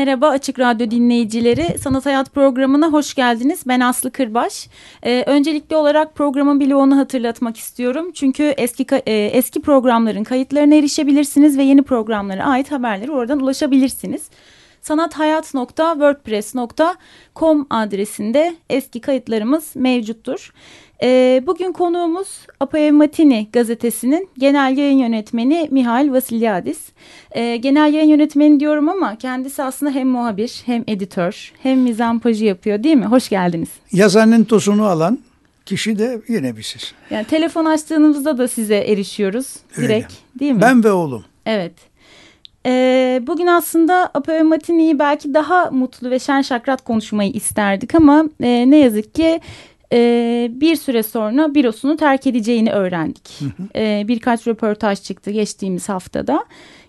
Merhaba Açık Radyo dinleyicileri. Sanat Hayat programına hoş geldiniz. Ben Aslı Kırbaş. Ee, öncelikli olarak programın bloğunu hatırlatmak istiyorum. Çünkü eski e, eski programların kayıtlarına erişebilirsiniz ve yeni programlara ait haberleri oradan ulaşabilirsiniz sanathayat.wordpress.com adresinde eski kayıtlarımız mevcuttur. E, bugün konuğumuz Apoev Matini gazetesinin genel yayın yönetmeni Mihail Vasilyadis. E, genel yayın yönetmeni diyorum ama kendisi aslında hem muhabir hem editör hem mizampajı yapıyor değil mi? Hoş geldiniz. Yazanın tosunu alan kişi de yine biziz. Yani telefon açtığımızda da size erişiyoruz direkt Öyle. değil mi? Ben ve oğlum. Evet. Ee, bugün aslında Apoel Matini'yi belki daha mutlu ve şen şakrat konuşmayı isterdik ama e, ne yazık ki e, bir süre sonra bürosunu terk edeceğini öğrendik. Hı hı. E, birkaç röportaj çıktı geçtiğimiz haftada.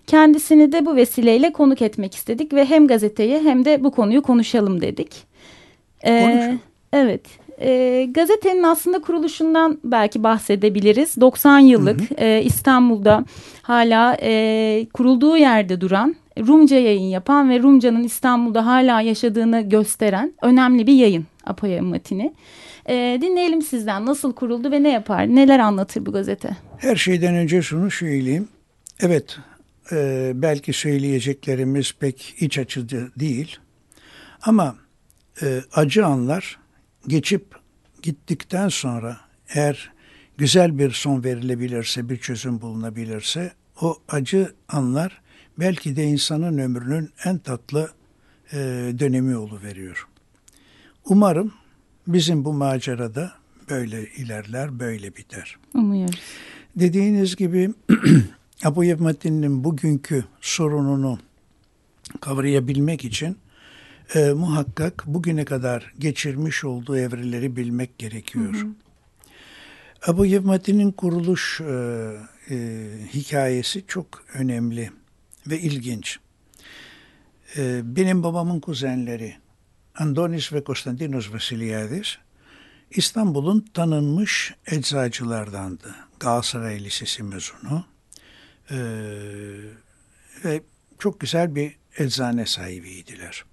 Kendisini de bu vesileyle konuk etmek istedik ve hem gazeteyi hem de bu konuyu konuşalım dedik. E. Evet. E, gazetenin aslında kuruluşundan belki bahsedebiliriz. 90 yıllık hı hı. E, İstanbul'da hala e, kurulduğu yerde duran, Rumca yayın yapan ve Rumca'nın İstanbul'da hala yaşadığını gösteren önemli bir yayın Apoya Matini. E, dinleyelim sizden nasıl kuruldu ve ne yapar, neler anlatır bu gazete? Her şeyden önce şunu söyleyeyim. Evet, e, belki söyleyeceklerimiz pek iç açıcı değil. Ama e, acı anlar geçip gittikten sonra eğer güzel bir son verilebilirse, bir çözüm bulunabilirse o acı anlar belki de insanın ömrünün en tatlı e, dönemi veriyor. Umarım bizim bu macerada böyle ilerler, böyle biter. Umuyoruz. Dediğiniz gibi Abu Yevmettin'in bugünkü sorununu kavrayabilmek için e, muhakkak bugüne kadar geçirmiş olduğu evreleri bilmek gerekiyor. Hı hı. Abu Yevmati'nin kuruluş e, e, hikayesi çok önemli ve ilginç. E, benim babamın kuzenleri Andonis ve Konstantinos Vasiliadis İstanbul'un tanınmış eczacılardandı. Galatasaray Lisesi mezunu e, ve çok güzel bir eczane sahibiydiler.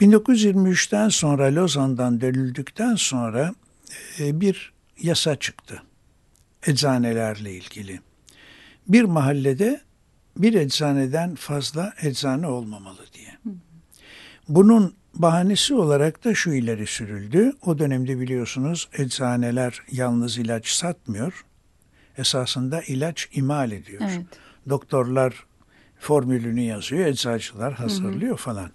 1923'ten sonra Lozan'dan dönüldükten sonra e, bir yasa çıktı eczanelerle ilgili. Bir mahallede bir eczaneden fazla eczane olmamalı diye. Bunun bahanesi olarak da şu ileri sürüldü. O dönemde biliyorsunuz eczaneler yalnız ilaç satmıyor. Esasında ilaç imal ediyor. Evet. Doktorlar formülünü yazıyor, eczacılar hazırlıyor hı hı. falan.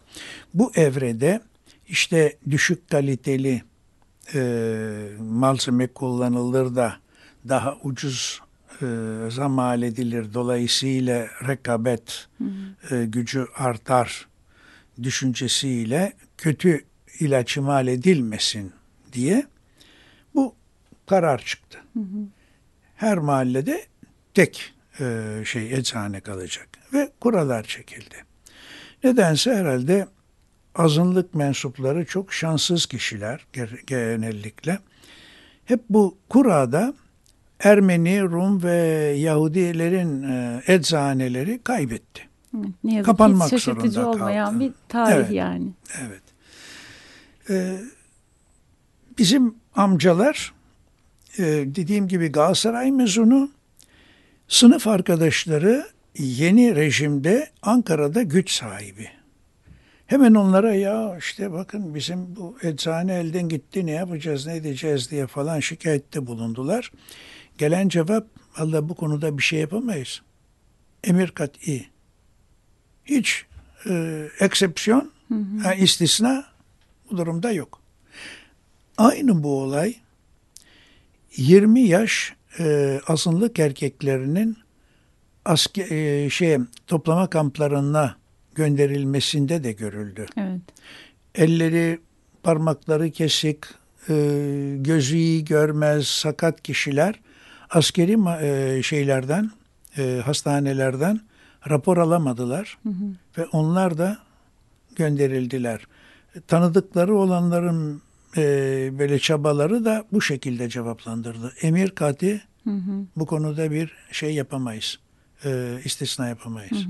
Bu evrede işte düşük kaliteli e, malzeme kullanılır da daha ucuz e, zam mal edilir. Dolayısıyla rekabet hı hı. E, gücü artar düşüncesiyle kötü ilaç imal edilmesin diye bu karar çıktı. Hı hı. Her mahallede tek e, şey eczane kalacak ve kurallar çekildi. Nedense herhalde azınlık mensupları çok şanssız kişiler genellikle. Hep bu kurada Ermeni, Rum ve Yahudilerin e, eczaneleri kaybetti. Ne yazık Kapanmak ki şaşırtıcı olmayan kaldı. bir tarih evet, yani. Evet. Ee, bizim amcalar e, dediğim gibi Galatasaray mezunu sınıf arkadaşları yeni rejimde Ankara'da güç sahibi. Hemen onlara ya işte bakın bizim bu eczane elden gitti ne yapacağız ne edeceğiz diye falan şikayette bulundular. Gelen cevap Allah bu konuda bir şey yapamayız. Emir kat'i. Hiç e, eksepsiyon, hı hı. istisna bu durumda yok. Aynı bu olay 20 yaş e, azınlık erkeklerinin aske, e, şey toplama kamplarına gönderilmesinde de görüldü. Evet. Elleri, parmakları kesik, e, gözü iyi görmez, sakat kişiler askeri e, şeylerden, e, hastanelerden rapor alamadılar ve onlar da gönderildiler. Tanıdıkları olanların e, böyle çabaları da bu şekilde cevaplandırdı. Emir Kati bu konuda bir şey yapamayız, e, istisna yapamayız.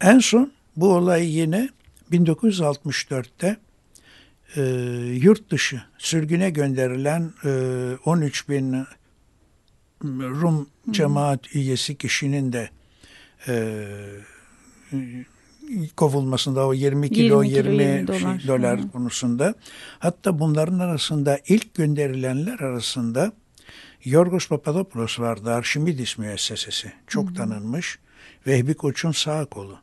En son bu olay yine 1964'te e, yurt dışı sürgüne gönderilen e, 13 bin Rum cemaat üyesi kişinin de e, kovulmasında o 20 kilo 20 kilo, 20, 20 şey, dolar. dolar, Hı hı. konusunda hatta bunların arasında ilk gönderilenler arasında Yorgos Papadopoulos vardı Arşimidis müessesesi çok tanınmış Vehbi Koç'un sağ kolu.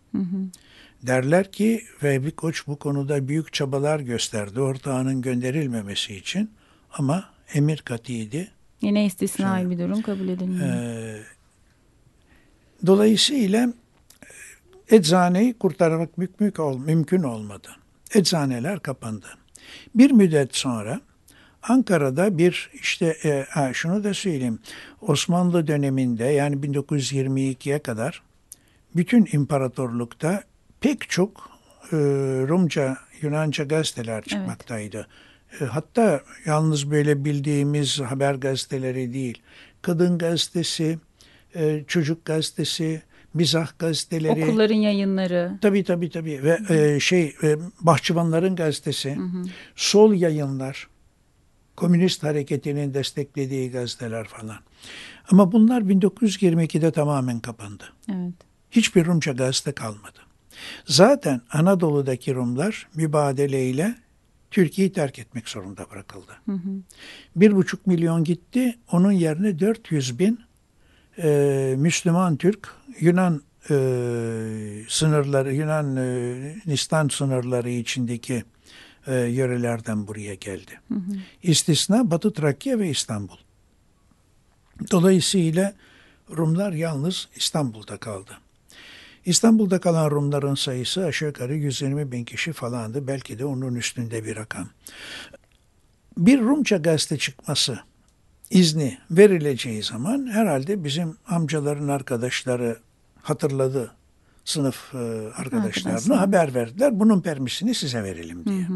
Derler ki Vehbi Koç bu konuda büyük çabalar gösterdi ortağının gönderilmemesi için ama emir katiydi. Yine istisnai bir durum kabul edilmiyor. Ee, dolayısıyla e, eczaneyi kurtarmak mümkün, mümkün olmadı. Eczaneler kapandı. Bir müddet sonra Ankara'da bir işte e, ha, şunu da söyleyeyim. Osmanlı döneminde yani 1922'ye kadar bütün imparatorlukta pek çok e, Rumca, Yunanca gazeteler çıkmaktaydı. E, hatta yalnız böyle bildiğimiz haber gazeteleri değil. Kadın gazetesi, e, çocuk gazetesi, mizah gazeteleri. Okulların yayınları. Tabii tabii tabii ve e, şey e, Bahçıvanların gazetesi, sol yayınlar, komünist hareketinin desteklediği gazeteler falan. Ama bunlar 1922'de tamamen kapandı. Evet. Hiçbir Rumca gazete kalmadı. Zaten Anadolu'daki Rumlar mübadeleyle Türkiye'yi terk etmek zorunda bırakıldı. Bir buçuk milyon gitti, onun yerine 400 bin e, Müslüman Türk Yunan e, sınırları, Yunan e, Nistan sınırları içindeki e, yörelerden buraya geldi. İstisna Batı Trakya ve İstanbul. Dolayısıyla Rumlar yalnız İstanbul'da kaldı. İstanbul'da kalan Rumların sayısı aşağı yukarı 120 bin kişi falandı. Belki de onun üstünde bir rakam. Bir Rumça gazete çıkması izni verileceği zaman herhalde bizim amcaların arkadaşları hatırladı sınıf e, arkadaşlarına Arkadaşlar. haber verdiler. Bunun permisini size verelim diye.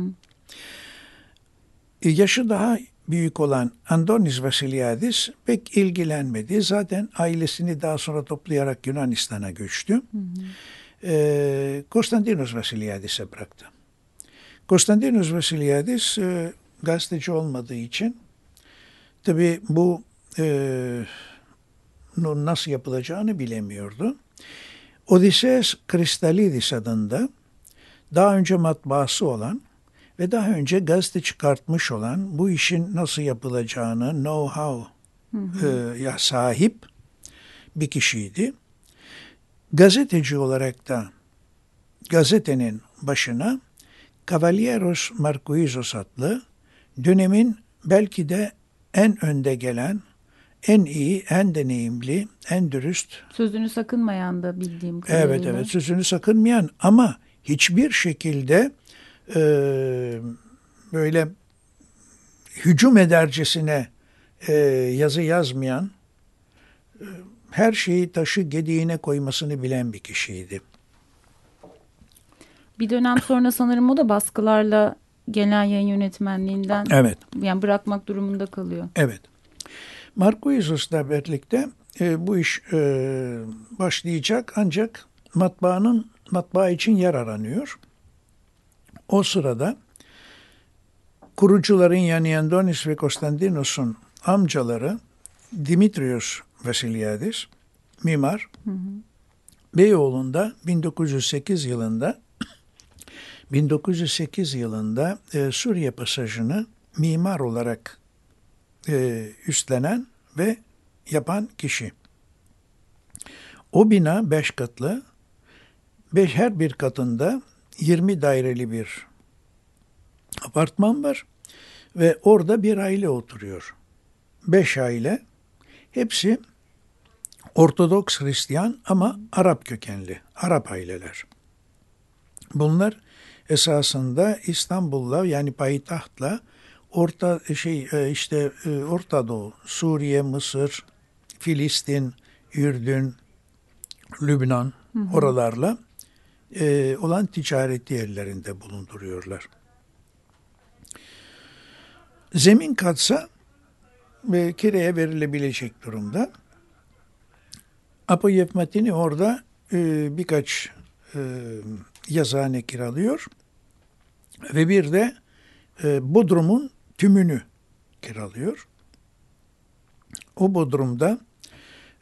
E, Yaşı daha büyük olan Andonis Vasiliadis pek ilgilenmedi. Zaten ailesini daha sonra toplayarak Yunanistan'a göçtü. E, Konstantinos Vasiliadis'e bıraktı. Konstantinos Vasiliadis e, gazeteci olmadığı için tabi bu e, nasıl yapılacağını bilemiyordu. Odysseus Kristalidis adında daha önce matbaası olan ve daha önce gazete çıkartmış olan bu işin nasıl yapılacağını know-how e, ya sahip bir kişiydi. Gazeteci olarak da gazetenin başına Cavalieros Marquizos adlı dönemin belki de en önde gelen, en iyi, en deneyimli, en dürüst Sözünü sakınmayan da bildiğim kadarıyla. Evet evet sözünü sakınmayan ama hiçbir şekilde e, böyle hücum edercesine e, yazı yazmayan e, her şeyi taşı gediğine koymasını bilen bir kişiydi. Bir dönem sonra sanırım o da baskılarla gelen yayın yönetmenliğinden Evet. yani bırakmak durumunda kalıyor. Evet. Marquisos'la birlikte e, bu iş e, başlayacak ancak matbaanın matbaa için yer aranıyor. O sırada kurucuların yani Andonis ve Konstantinos'un amcaları Dimitrios Vasiliadis, mimar, Beyoğlu'nda 1908 yılında 1908 yılında e, Suriye pasajını mimar olarak e, üstlenen ve yapan kişi. O bina beş katlı, beş, her bir katında 20 daireli bir apartman var ve orada bir aile oturuyor. Beş aile, Hepsi Ortodoks Hristiyan ama Arap kökenli, Arap aileler. Bunlar esasında İstanbul'la yani payitahtla Orta şey e, işte e, Orta Doğu, Suriye, Mısır, Filistin, Ürdün, Lübnan hı hı. oralarla e, olan ticareti yerlerinde bulunduruyorlar. Zemin katsa e, kireye verilebilecek durumda. Apo Yevmatini orada e, birkaç e, yazıhane kiralıyor ve bir de e, Bodrum'un tümünü kiralıyor. O Bodrum'da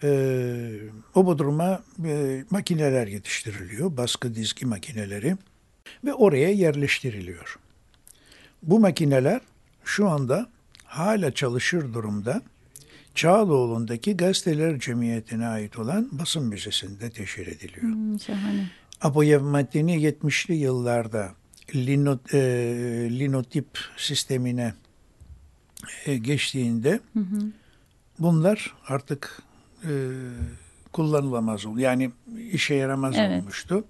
e, o Bodrum'a e, makineler yetiştiriliyor, baskı dizgi makineleri ve oraya yerleştiriliyor. Bu makineler şu anda hala çalışır durumda. Çağaloğlu'ndaki Gazeteler Cemiyeti'ne ait olan basın müzesinde teşhir ediliyor. Hmm, şahane. Apoyev Matini 70'li yıllarda linot, e, linotip sistemine e, geçtiğinde hı hı. bunlar artık e, kullanılamaz oldu. Yani işe yaramaz evet. olmuştu.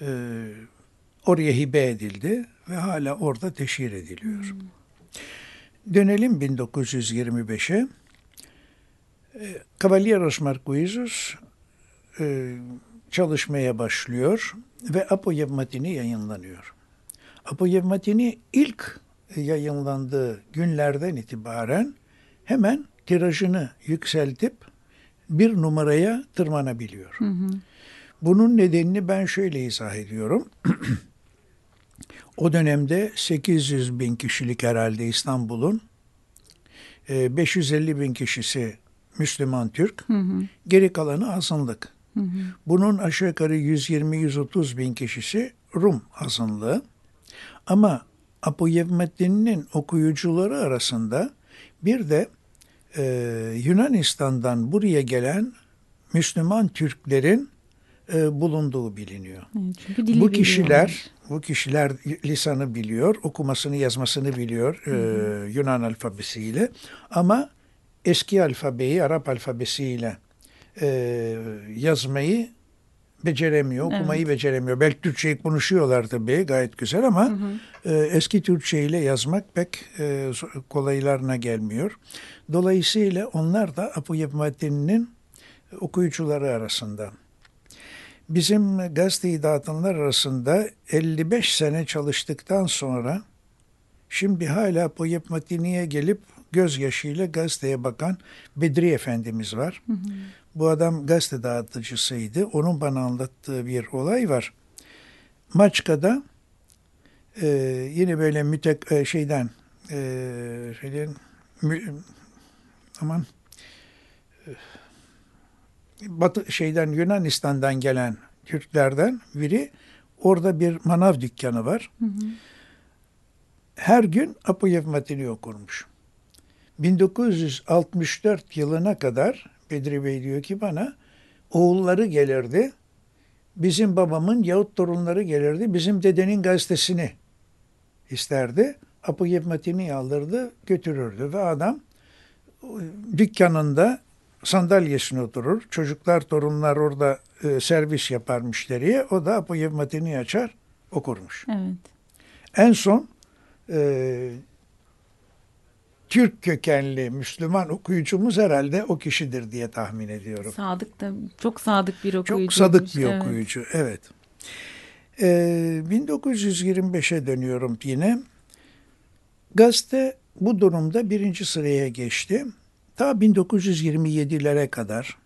E, oraya hibe edildi ve hala orada teşhir ediliyor. Hmm. Dönelim 1925'e. E, Caballeros Marquesos e, çalışmaya başlıyor ve Apoyevmatini yayınlanıyor. Apoyevmatini ilk yayınlandığı günlerden itibaren hemen tirajını yükseltip bir numaraya tırmanabiliyor. Hı hı. Bunun nedenini ben şöyle izah ediyorum. o dönemde 800 bin kişilik herhalde İstanbul'un 550 e, bin kişisi Müslüman Türk, hı hı. geri kalanı azınlık. Hı hı. Bunun aşağı yukarı 120-130 bin kişisi Rum azınlığı. Ama Apo Yevmettin'in okuyucuları arasında bir de e, Yunanistan'dan buraya gelen Müslüman Türklerin e, bulunduğu biliniyor. Evet, bu kişiler bu kişiler lisanı biliyor, okumasını yazmasını biliyor e, Yunan alfabesiyle. Ama eski alfabeyi Arap alfabesiyle e, yazmayı beceremiyor, okumayı evet. beceremiyor. Belki Türkçeyi konuşuyorlar tabii gayet güzel ama hı hı. E, eski Türkçe ile yazmak pek e, kolaylarına gelmiyor. Dolayısıyla onlar da Apo Yevmettin'in okuyucuları arasında. Bizim gazeteyi dağıtanlar arasında 55 sene çalıştıktan sonra şimdi hala Apo Yevmettin'e gelip gözyaşıyla gazeteye bakan Bedri Efendimiz var. Hı hı. Bu adam gazete dağıtıcısıydı. Onun bana anlattığı bir olay var. Maçka'da e, yine böyle mütek e, şeyden e, şeyden mü, aman e, Batı şeyden Yunanistan'dan gelen Türklerden biri orada bir manav dükkanı var. Hı hı. Her gün Apoyev Matini okurmuş. 1964 yılına kadar Bedri Bey diyor ki bana oğulları gelirdi. Bizim babamın yahut torunları gelirdi. Bizim dedenin gazetesini isterdi. Apo Yevmatini alırdı, götürürdü ve adam dükkanında sandalyesine oturur. Çocuklar, torunlar orada e, servis yapar müşteriye. O da Apo Yevmatini açar, okurmuş. Evet. En son e, Türk kökenli Müslüman okuyucumuz herhalde o kişidir diye tahmin ediyorum. Sadık da çok sadık bir okuyucu. Çok sadık bir evet. okuyucu evet. Ee, 1925'e dönüyorum yine. Gazete bu durumda birinci sıraya geçti. Ta 1927'lere kadar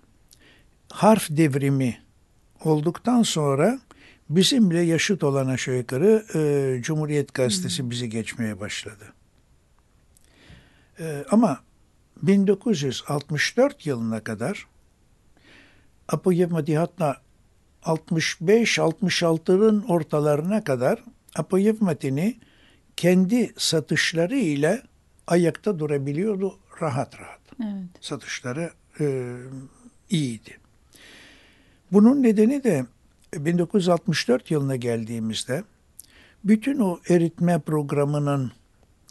harf devrimi olduktan sonra bizimle yaşıt olan aşağı yukarı e, Cumhuriyet Gazetesi hmm. bizi geçmeye başladı. E, ama 1964 yılına kadar Apo Yevmati 65-66'ın ortalarına kadar Apo kendi satışları ile ayakta durabiliyordu rahat rahat. Evet. Satışları e, iyiydi. Bunun nedeni de 1964 yılına geldiğimizde bütün o eritme programının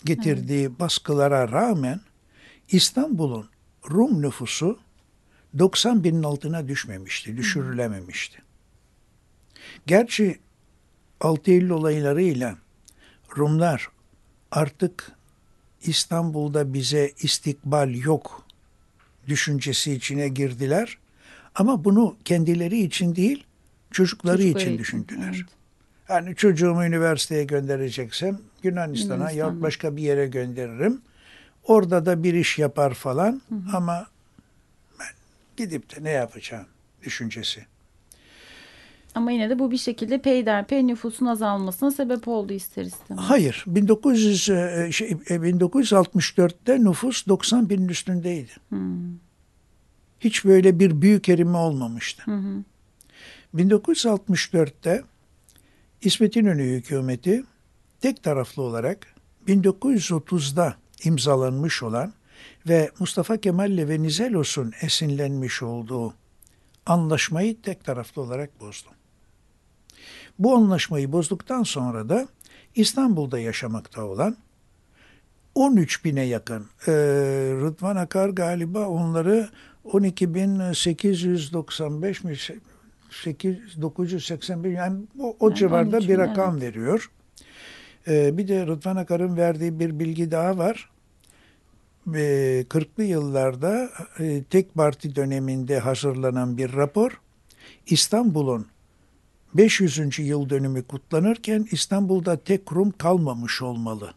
getirdiği evet. baskılara rağmen İstanbul'un Rum nüfusu 90 binin altına düşmemişti, düşürülememişti. Gerçi 6 Eylül olaylarıyla Rumlar artık İstanbul'da bize istikbal yok düşüncesi içine girdiler. Ama bunu kendileri için değil, çocukları, Çocukları için için, düşündüler. evet. Yani çocuğumu üniversiteye göndereceksem Yunanistan'a Yunanistan'a. ya başka bir yere gönderirim. Orada da bir iş yapar falan ama ben gidip de ne yapacağım düşüncesi. Ama yine de bu bir şekilde peyderpey nüfusun azalmasına sebep oldu ister istemez. Hayır, 1900 e, şey, e, 1964'te nüfus 90 binin üstündeydi. Hiç böyle bir büyük erime olmamıştı. 1964'te İsmet İnönü hükümeti tek taraflı olarak 1930'da imzalanmış olan ve Mustafa Kemal ile Venizelos'un esinlenmiş olduğu anlaşmayı tek taraflı olarak bozdu. Bu anlaşmayı bozduktan sonra da İstanbul'da yaşamakta olan 13 bine yakın e, Rıdvan Akar galiba onları 12.895 mi 8, 981 yani o, o Yani civarda 13 bir rakam veriyor. E, bir de Rıdvan Akar'ın verdiği bir bilgi daha var. E, 40'lı yıllarda e, tek parti döneminde hazırlanan bir rapor İstanbul'un 500. yıl dönümü kutlanırken İstanbul'da tek Rum kalmamış olmalı.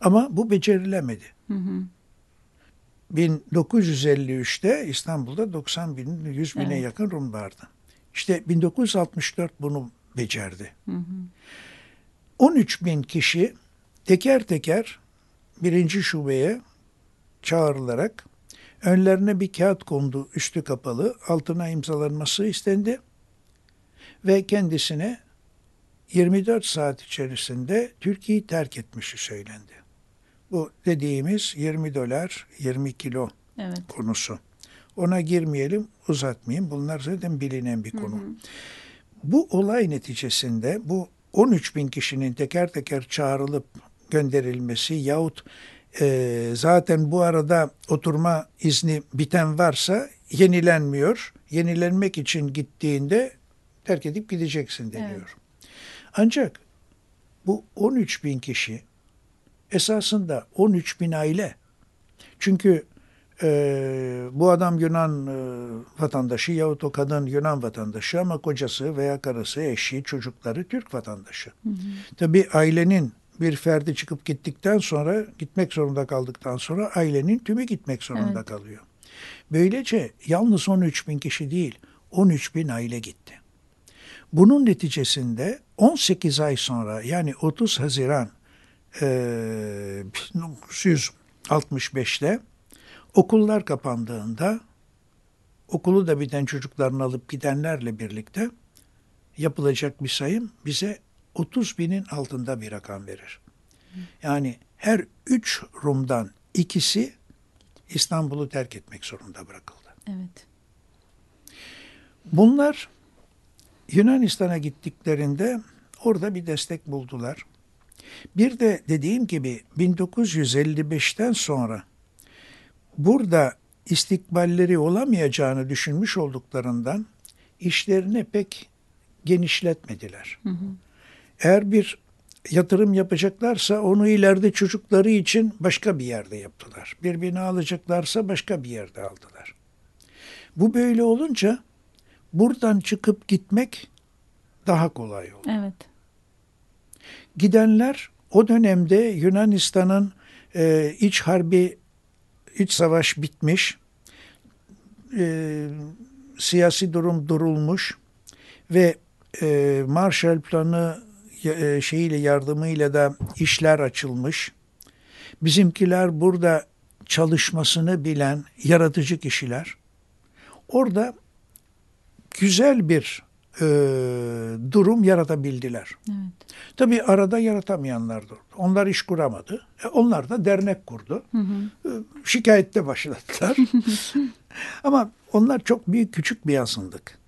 Ama bu becerilemedi. 1953'te İstanbul'da 90 bin, 100 bine Evet. yakın Rum vardı. İşte 1964 bunu becerdi. 13 bin kişi teker teker birinci şubeye çağrılarak önlerine bir kağıt kondu üstü kapalı altına imzalanması istendi ve kendisine 24 saat içerisinde Türkiye'yi terk etmişi söylendi. Bu dediğimiz 20 dolar 20 kilo Evet. konusu. Ona girmeyelim, uzatmayayım. Bunlar zaten bilinen bir konu. Bu olay neticesinde bu 13 bin kişinin teker teker çağrılıp gönderilmesi yahut e, zaten bu arada oturma izni biten varsa yenilenmiyor. Yenilenmek için gittiğinde terk edip gideceksin deniyor. Evet. Ancak bu 13 bin kişi esasında 13 bin aile. Çünkü e, bu adam Yunan e, vatandaşı yahut o kadın Yunan vatandaşı ama kocası veya karısı, eşi, çocukları Türk vatandaşı. Tabii ailenin bir ferdi çıkıp gittikten sonra, gitmek zorunda kaldıktan sonra ailenin tümü gitmek zorunda Evet. kalıyor. Böylece yalnız 13 bin kişi değil, 13 bin aile gitti. Bunun neticesinde 18 ay sonra yani 30 Haziran e, 1965'te okullar kapandığında okulu da biten çocuklarını alıp gidenlerle birlikte yapılacak bir sayım bize 30 binin altında bir rakam verir. Yani her üç Rum'dan ikisi İstanbul'u terk etmek zorunda bırakıldı. Evet. Bunlar Yunanistan'a gittiklerinde orada bir destek buldular. Bir de dediğim gibi 1955'ten sonra burada istikballeri olamayacağını düşünmüş olduklarından işlerini pek genişletmediler. Eğer bir yatırım yapacaklarsa onu ileride çocukları için başka bir yerde yaptılar. Bir bina alacaklarsa başka bir yerde aldılar. Bu böyle olunca buradan çıkıp gitmek daha kolay oldu. Evet. Gidenler o dönemde Yunanistan'ın e, iç harbi, iç savaş bitmiş, e, siyasi durum durulmuş ve e, Marshall Planı e, şeyiyle yardımıyla da işler açılmış. Bizimkiler burada çalışmasını bilen yaratıcı kişiler. Orada güzel bir e, durum yaratabildiler. Evet. Tabii arada yaratamayanlar da. Onlar iş kuramadı. E, onlar da dernek kurdu. E, şikayette başladılar. Ama onlar çok büyük küçük bir yazındık.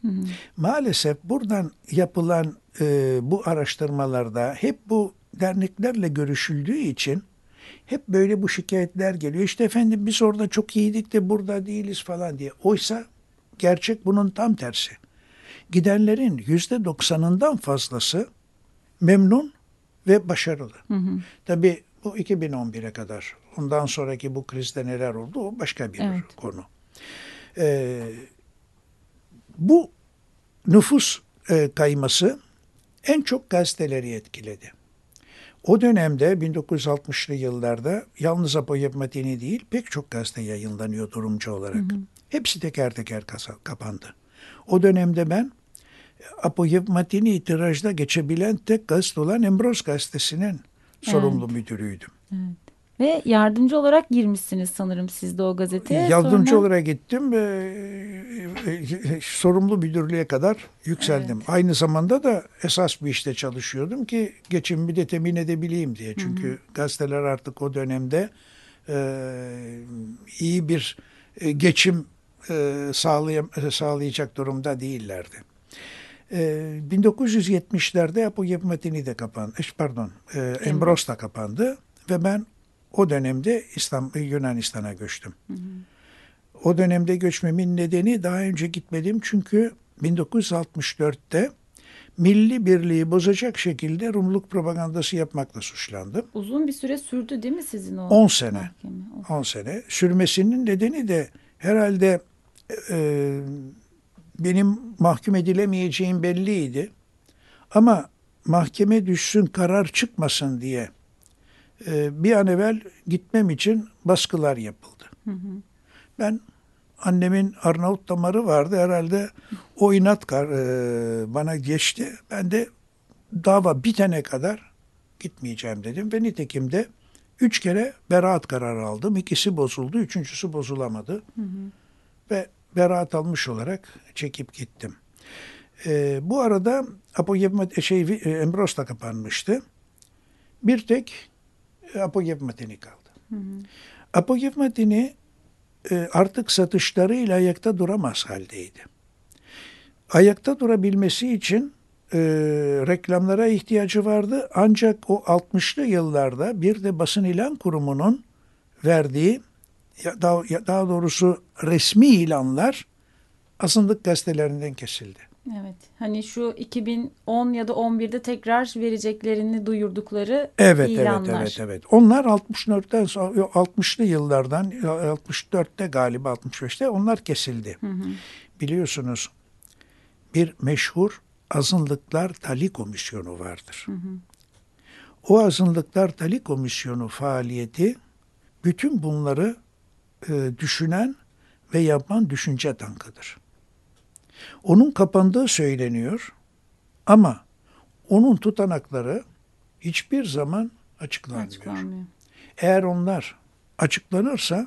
Maalesef buradan yapılan e, bu araştırmalarda hep bu derneklerle görüşüldüğü için Hep böyle bu şikayetler geliyor. İşte efendim biz orada çok iyiydik de burada değiliz falan diye. Oysa gerçek bunun tam tersi. Gidenlerin yüzde doksanından fazlası memnun ve başarılı. Hı hı. Tabii bu 2011'e kadar. Ondan sonraki bu krizde neler oldu o başka bir Evet. konu. Ee, bu nüfus e, kayması en çok gazeteleri etkiledi. O dönemde 1960'lı yıllarda yalnız Apoyevmatini değil pek çok gazete yayınlanıyor durumcu olarak. Hepsi teker teker kapandı. O dönemde ben Apoyevmatini tirajda geçebilen tek gazete olan Embros gazetesinin sorumlu müdürüydüm. Ve yardımcı olarak girmişsiniz sanırım siz de o gazeteye. Yardımcı Sonra- olarak gittim. e, e, sorumlu müdürlüğe kadar yükseldim. Aynı zamanda da esas bir işte çalışıyordum ki geçimimi de temin edebileyim diye. Çünkü gazeteler artık o dönemde e, iyi bir e, geçim e, sağlayam- sağlayacak durumda değillerdi. E, 1970'lerde Apoyevmatini de kapandı. e, Pardon, e, Embros da kapandı ve ben o dönemde İstanbul, Yunanistan'a göçtüm. O dönemde göçmemin nedeni daha önce gitmedim çünkü 1964'te milli birliği bozacak şekilde Rumluk propagandası yapmakla suçlandım. Uzun bir süre sürdü değil mi sizin o 10 sene. mahkeme? O- 10 sene. Sürmesinin nedeni de herhalde e, benim mahkum edilemeyeceğim belliydi. Ama mahkeme düşsün karar çıkmasın diye e, bir an evvel gitmem için baskılar yapıldı. Ben annemin Arnavut damarı vardı herhalde o inat kar, e, bana geçti. Ben de dava bitene kadar gitmeyeceğim dedim ve nitekim de üç kere beraat kararı aldım. İkisi bozuldu, üçüncüsü bozulamadı. Ve beraat almış olarak çekip gittim. E, bu arada Apoyevmat şey e, Embros da kapanmıştı. Bir tek e, Apoyevmatini kaldı. Apoyevmatini e, artık satışlarıyla ayakta duramaz haldeydi. Ayakta durabilmesi için e, reklamlara ihtiyacı vardı. Ancak o 60'lı yıllarda bir de basın ilan kurumunun verdiği daha, daha doğrusu resmi ilanlar azınlık gazetelerinden kesildi. Evet. Hani şu 2010 ya da 11'de tekrar vereceklerini duyurdukları Evet, ilanlar. evet, evet, evet. Onlar 64'ten sonra, yok, 60'lı yıllardan, 64'te galiba 65'te onlar kesildi. Biliyorsunuz bir meşhur azınlıklar tali komisyonu vardır. O azınlıklar tali komisyonu faaliyeti bütün bunları e, düşünen ve yapan düşünce tankıdır. Onun kapandığı söyleniyor ama onun tutanakları hiçbir zaman açıklanmıyor. Açıklanmıyor. Eğer onlar açıklanırsa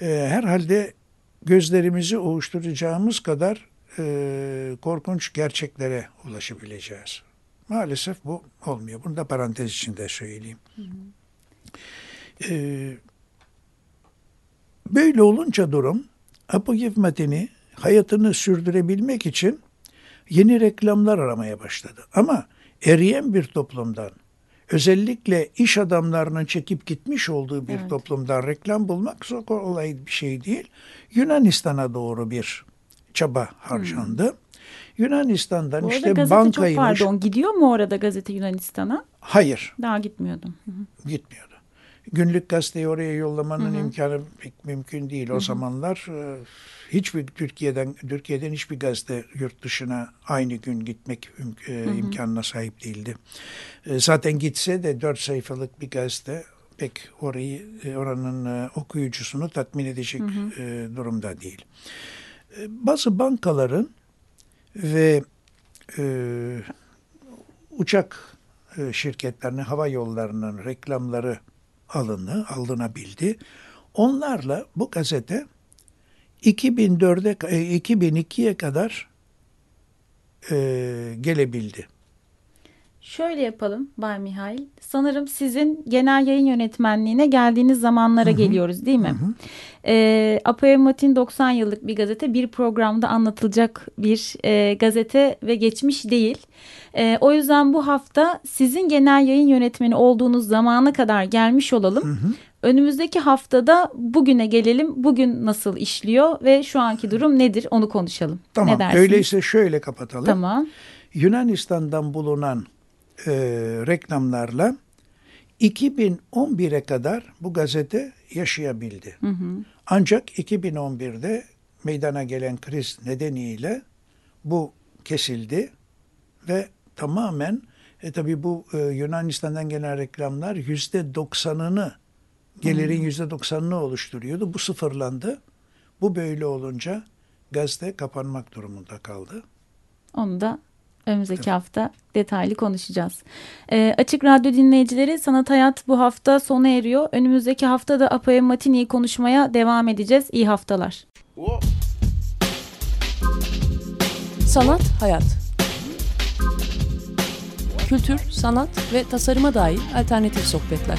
e, herhalde gözlerimizi ovuşturacağımız kadar e, korkunç gerçeklere ulaşabileceğiz. Maalesef bu olmuyor. Bunu da parantez içinde söyleyeyim. E, böyle olunca durum Apogev Matini hayatını sürdürebilmek için yeni reklamlar aramaya başladı. Ama eriyen bir toplumdan özellikle iş adamlarının çekip gitmiş olduğu bir Evet. toplumdan reklam bulmak çok kolay bir şey değil. Yunanistan'a doğru bir çaba harcandı. Yunanistan'dan Bu işte gazete çok bankaymış. pardon gidiyor mu orada gazete Yunanistan'a? Hayır Daha gitmiyordum. Hı hı. gitmiyordu. Günlük gazeteyi oraya yollamanın imkanı pek mümkün değil. O zamanlar e, hiçbir Türkiye'den Türkiye'den hiçbir gazete yurt dışına aynı gün gitmek e, imkanına sahip değildi. E, Zaten gitse de dört sayfalık bir gazete pek orayı e, oranın e, okuyucusunu tatmin edecek e, durumda değil. E, Bazı bankaların ve e, uçak şirketlerinin, hava yollarının reklamları alını, alınabildi. Onlarla bu gazete 2004'e, e, 2002'ye kadar e, gelebildi. Şöyle yapalım Bay Mihail. Sanırım sizin genel yayın yönetmenliğine geldiğiniz zamanlara geliyoruz değil mi? Ee, Apoel Matin 90 yıllık bir gazete bir programda anlatılacak bir e, gazete ve geçmiş değil. E, o yüzden bu hafta sizin genel yayın yönetmeni olduğunuz zamana kadar gelmiş olalım. Önümüzdeki haftada bugüne gelelim. Bugün nasıl işliyor ve şu anki durum nedir onu konuşalım. Tamam ne dersiniz? öyleyse şöyle kapatalım. Tamam. Yunanistan'dan bulunan e, reklamlarla 2011'e kadar bu gazete yaşayabildi. Ancak 2011'de meydana gelen kriz nedeniyle bu kesildi ve tamamen e, tabii bu e, Yunanistan'dan gelen reklamlar yüzde doksanını gelirin yüzde doksanını oluşturuyordu. Bu sıfırlandı. Bu böyle olunca gazete kapanmak durumunda kaldı. Onu da önümüzdeki hafta detaylı konuşacağız. Ee, Açık Radyo dinleyicileri Sanat Hayat bu hafta sona eriyor. Önümüzdeki hafta da Apoel Matini'yi konuşmaya devam edeceğiz. İyi haftalar. Sanat, hayat. Kültür, sanat ve tasarıma dair alternatif sohbetler.